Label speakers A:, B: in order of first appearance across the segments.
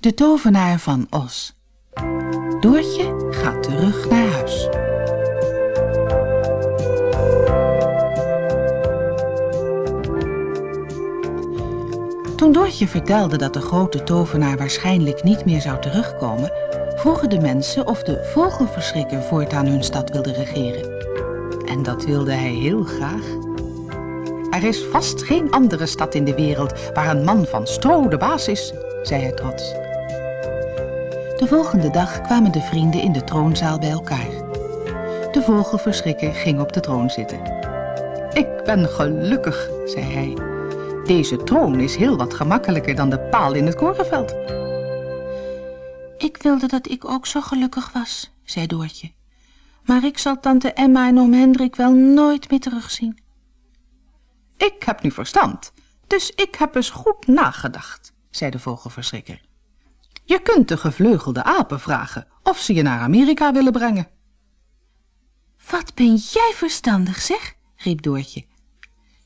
A: De tovenaar van Os. Doortje gaat terug naar huis. Toen Doortje vertelde dat de grote tovenaar waarschijnlijk niet meer zou terugkomen, vroegen de mensen of de vogelverschrikker voortaan hun stad wilde regeren. En dat wilde hij heel graag. Er is vast geen andere stad in de wereld waar een man van stro de baas is, zei hij trots. De volgende dag kwamen de vrienden in de troonzaal bij elkaar. De vogelverschrikker ging op de troon zitten. Ik ben gelukkig, zei hij. Deze troon is heel wat gemakkelijker dan de paal in het korenveld.
B: Ik wilde dat ik ook zo gelukkig was, zei Doortje. Maar ik zal tante Emma en oom Hendrik wel nooit meer terugzien.
A: Ik heb nu verstand, dus ik heb eens goed nagedacht, zei de vogelverschrikker. Je kunt de gevleugelde apen vragen of ze je naar Amerika willen brengen.
B: Wat ben jij verstandig, zeg, riep Doortje.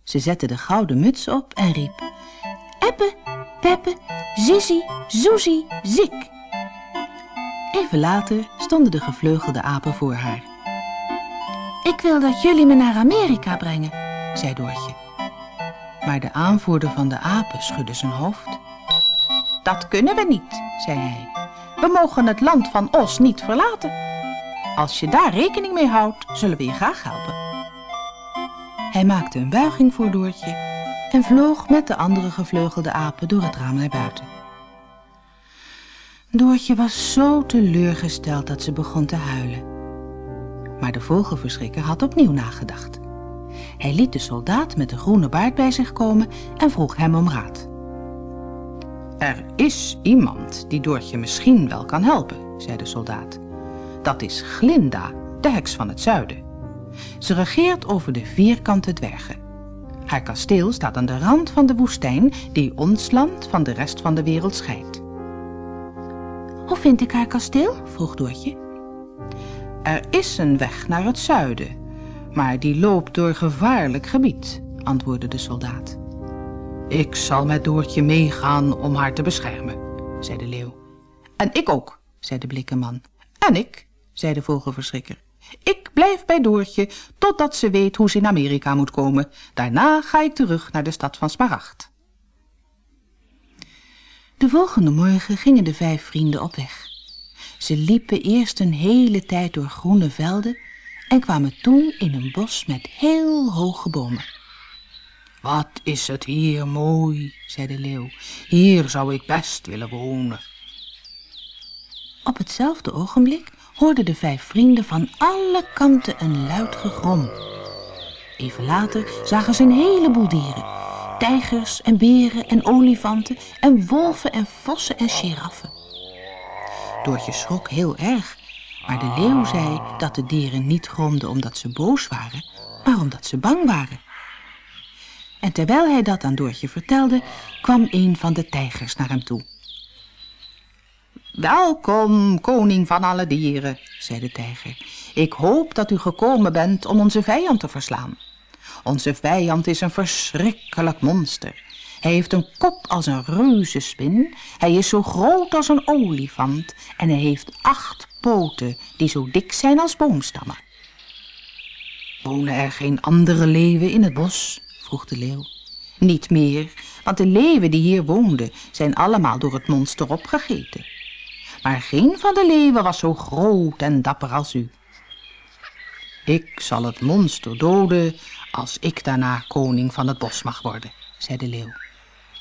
B: Ze zette de gouden muts op en riep... Eppe, Peppe, Zizi, Zoezie, Zik. Even later stonden de gevleugelde apen voor haar. Ik wil dat jullie me naar Amerika brengen, zei Doortje. Maar de aanvoerder van de apen schudde zijn hoofd.
A: Dat kunnen we niet, zei hij. We mogen het land van Os niet verlaten. Als je daar rekening mee houdt, zullen we je graag helpen.
B: Hij maakte een buiging voor Doortje en vloog met de andere gevleugelde apen door het raam naar buiten. Doortje was zo teleurgesteld dat ze begon te huilen. Maar de vogelverschrikker had opnieuw nagedacht. Hij liet de soldaat met de groene baard bij zich komen en vroeg hem om raad.
A: Er is iemand die Doortje misschien wel kan helpen, zei de soldaat. Dat is Glinda, de heks van het zuiden. Ze regeert over de vierkante dwergen. Haar kasteel staat aan de rand van de woestijn die ons land van de rest van de wereld scheidt.
B: Hoe vind ik haar kasteel? vroeg Doortje.
A: Er is een weg naar het zuiden, maar die loopt door gevaarlijk gebied, antwoordde de soldaat. Ik zal met Doortje meegaan om haar te beschermen, zei de leeuw. En ik ook, zei de blikkenman. En ik, zei de vogelverschrikker. Ik blijf bij Doortje totdat ze weet hoe ze in Amerika moet komen. Daarna ga ik terug naar de stad van Smaragd.
B: De volgende morgen gingen de vijf vrienden op weg. Ze liepen eerst een hele tijd door groene velden en kwamen toen in een bos met heel hoge bomen.
A: Wat is het hier mooi, zei de leeuw. Hier zou ik best willen wonen.
B: Op hetzelfde ogenblik hoorden de vijf vrienden van alle kanten een luid gegrom. Even later zagen ze een heleboel dieren. Tijgers en beren en olifanten en wolven en vossen en giraffen. Doortje schrok heel erg, maar de leeuw zei dat de dieren niet gromden omdat ze boos waren, maar omdat ze bang waren. En terwijl hij dat aan Doortje vertelde, kwam een van de tijgers naar hem toe.
A: Welkom, koning van alle dieren, zei de tijger. Ik hoop dat u gekomen bent om onze vijand te verslaan. Onze vijand is een verschrikkelijk monster. Hij heeft een kop als een reuzenspin, hij is zo groot als een olifant en hij heeft acht poten die zo dik zijn als boomstammen. Wonen er geen andere leeuwen in het bos? Vroeg de leeuw. Niet meer, want de leeuwen die hier woonden zijn allemaal door het monster opgegeten maar geen van de leeuwen was zo groot en dapper als u. Ik zal het monster doden als ik daarna koning van het bos mag worden, zei de leeuw.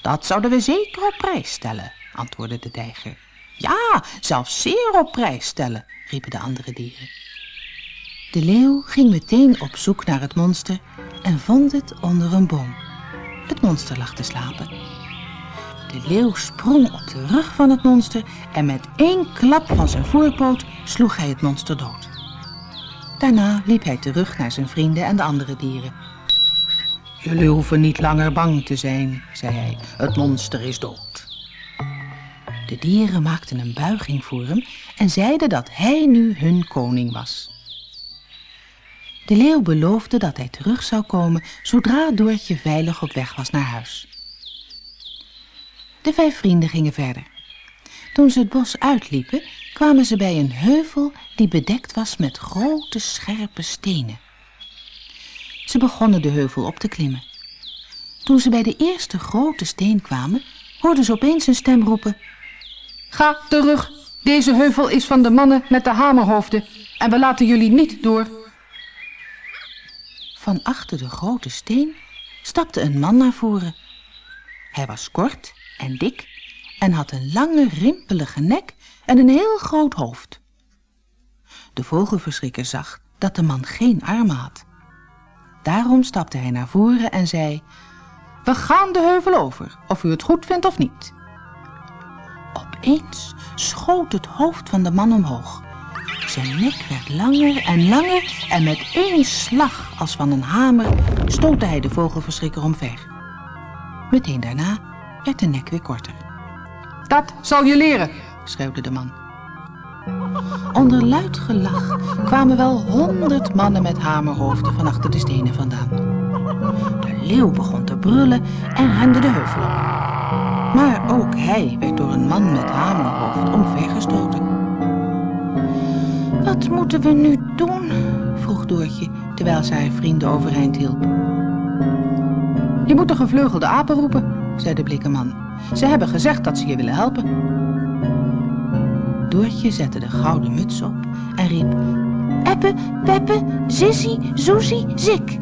A: Dat zouden we zeker op prijs stellen, antwoordde de tijger. Ja, zelfs zeer op prijs stellen, riepen de andere dieren. De leeuw ging meteen op zoek naar het monster en vond het onder een boom. Het monster lag te slapen. De leeuw sprong op de rug van het monster en met één klap van zijn voorpoot sloeg hij het monster dood. Daarna liep hij terug naar zijn vrienden en de andere dieren. Jullie hoeven niet langer bang te zijn, zei hij. Het monster is dood. De dieren maakten een buiging voor hem en zeiden dat hij nu hun koning was. De leeuw beloofde dat hij terug zou komen zodra Doortje veilig op weg was naar huis. De vijf vrienden gingen verder.
B: Toen ze het bos uitliepen, kwamen ze bij een heuvel die bedekt was met grote scherpe stenen. Ze begonnen de heuvel op te klimmen. Toen ze bij de eerste grote steen kwamen, hoorden ze opeens een stem roepen.
A: Ga terug, deze heuvel is van de mannen met de hamerhoofden en we laten jullie niet door.
B: Achter de grote steen stapte een man naar voren. Hij was kort en dik en had een lange rimpelige nek en een heel groot hoofd. De vogelverschrikker zag dat de man geen armen had. Daarom stapte hij naar voren en zei...
A: We gaan de heuvel over, of u het goed vindt of niet.
B: Opeens schoot het hoofd van de man omhoog. Zijn nek werd langer en langer en met één slag als van een hamer stootte hij de vogelverschrikker omver. Meteen daarna werd de nek weer korter.
A: Dat zal je leren, schreeuwde de man.
B: Onder luid gelach kwamen wel honderd mannen met hamerhoofden van achter de stenen vandaan. De leeuw begon te brullen en rende de heuvel op. Maar ook hij werd door een man met hamerhoofd omvergestoten. Wat moeten we nu doen? vroeg Doortje, terwijl ze haar vrienden overeind hielp.
A: Je moet de gevleugelde apen roepen, zei de blikkenman. Ze hebben gezegd dat ze je willen helpen.
B: Doortje zette de gouden muts op en riep... Eppe, Peppe, Sissy, Zoesie, Zik.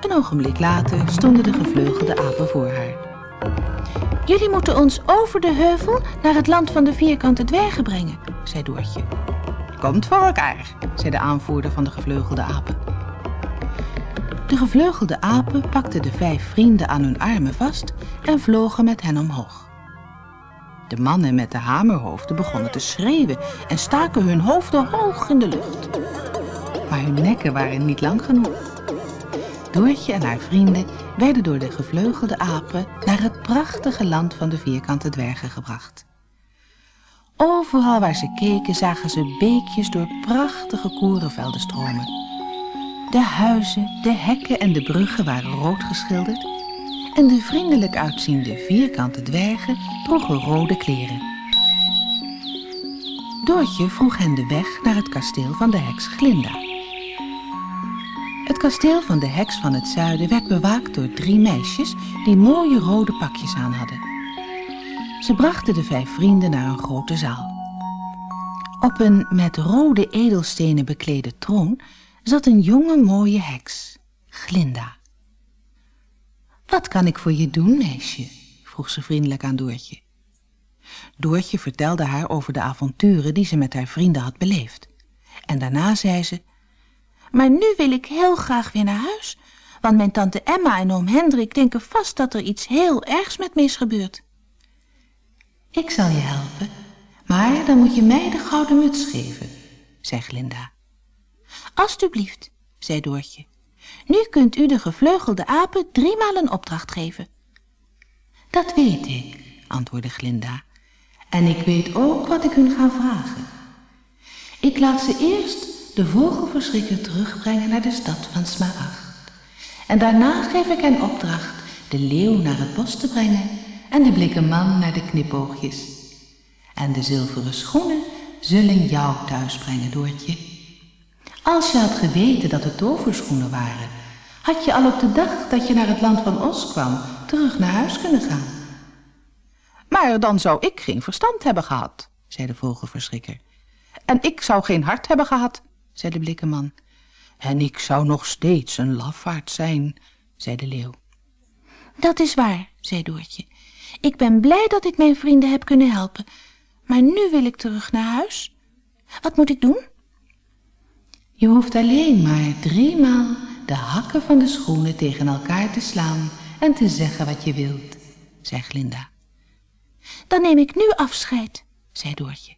B: Een ogenblik later stonden de gevleugelde apen voor haar. Jullie moeten ons over de heuvel naar het land van de vierkante dwergen brengen, zei Doortje.
A: Komt voor elkaar, zei de aanvoerder van de gevleugelde apen.
B: De gevleugelde apen pakten de vijf vrienden aan hun armen vast en vlogen met hen omhoog. De mannen met de hamerhoofden begonnen te schreeuwen en staken hun hoofden hoog in de lucht. Maar hun nekken waren niet lang genoeg. Doortje en haar vrienden werden door de gevleugelde apen naar het prachtige land van de vierkante dwergen gebracht. Overal waar ze keken zagen ze beekjes door prachtige korenvelden stromen. De huizen, de hekken en de bruggen waren rood geschilderd en de vriendelijk uitziende vierkante dwergen droegen rode kleren. Doortje vroeg hen de weg naar het kasteel van de heks Glinda. Het kasteel van de heks van het zuiden werd bewaakt door drie meisjes die mooie rode pakjes aan hadden. Ze brachten de vijf vrienden naar een grote zaal. Op een met rode edelstenen beklede troon zat een jonge mooie heks, Glinda. Wat kan ik voor je doen, meisje? vroeg ze vriendelijk aan Doortje. Doortje vertelde haar over de avonturen die ze met haar vrienden had beleefd. En daarna zei ze, maar nu wil ik heel graag weer naar huis, want mijn tante Emma en oom Hendrik denken vast dat er iets heel ergs met me is gebeurd. Ik zal je helpen, maar dan moet je mij de gouden muts geven, zei Glinda. Alsjeblieft, zei Doortje. Nu kunt u de gevleugelde apen driemaal een opdracht geven. Dat weet ik, antwoordde Glinda. En ik weet ook wat ik hun ga vragen. Ik laat ze eerst de vogelverschrikker terugbrengen naar de stad van Smaragd. En daarna geef ik hen opdracht de leeuw naar het bos te brengen en de blikken man naar de knipoogjes. En de zilveren schoenen zullen jou thuis brengen, Doortje. Als je had geweten dat het toverschoenen waren, had je al op de dag dat je naar het land van Os kwam terug naar huis kunnen gaan.
A: Maar dan zou ik geen verstand hebben gehad, zei de vogelverschrikker. En ik zou geen hart hebben gehad, zei de blikkenman. En ik zou nog steeds een lafaard zijn, zei de leeuw.
B: Dat is waar, zei Doortje. Ik ben blij dat ik mijn vrienden heb kunnen helpen. Maar nu wil ik terug naar huis. Wat moet ik doen? Je hoeft alleen maar driemaal de hakken van de schoenen tegen elkaar te slaan en te zeggen wat je wilt, zei Glinda. Dan neem ik nu afscheid, zei Doortje.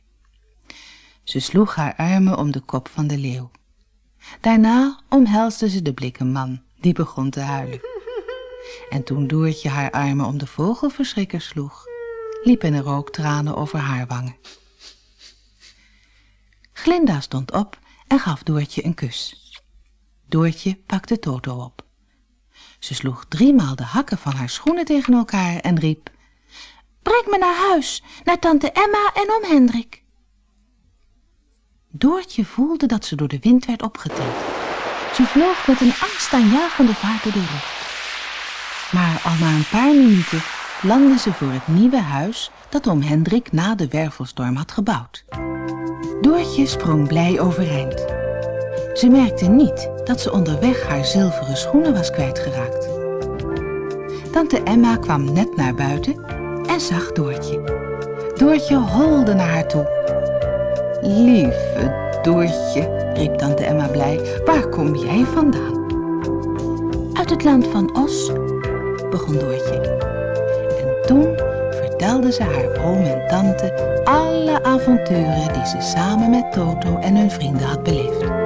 B: Ze sloeg haar armen om de kop van de leeuw. Daarna omhelsde ze de blikkenman, die begon te huilen. En toen Doortje haar armen om de vogelverschrikker sloeg, liepen er ook tranen over haar wangen. Glinda stond op en gaf Doortje een kus. Doortje pakte Toto op. Ze sloeg driemaal de hakken van haar schoenen tegen elkaar en riep... Breng me naar huis, naar tante Emma en oom Hendrik. Doortje voelde dat ze door de wind werd opgetild. Ze vloog met een angstaanjagende vaart door de lucht. Maar al na een paar minuten landde ze voor het nieuwe huis dat oom Hendrik na de wervelstorm had gebouwd. Doortje sprong blij overeind. Ze merkte niet dat ze onderweg haar zilveren schoenen was kwijtgeraakt. Tante Emma kwam net naar buiten en zag Doortje. Doortje holde naar haar toe. Lieve Doortje, riep tante Emma blij, waar kom jij vandaan? Uit het land van Os, begon Doortje. En toen vertelde ze haar oom en tante alle avonturen die ze samen met Toto en hun vrienden had beleefd.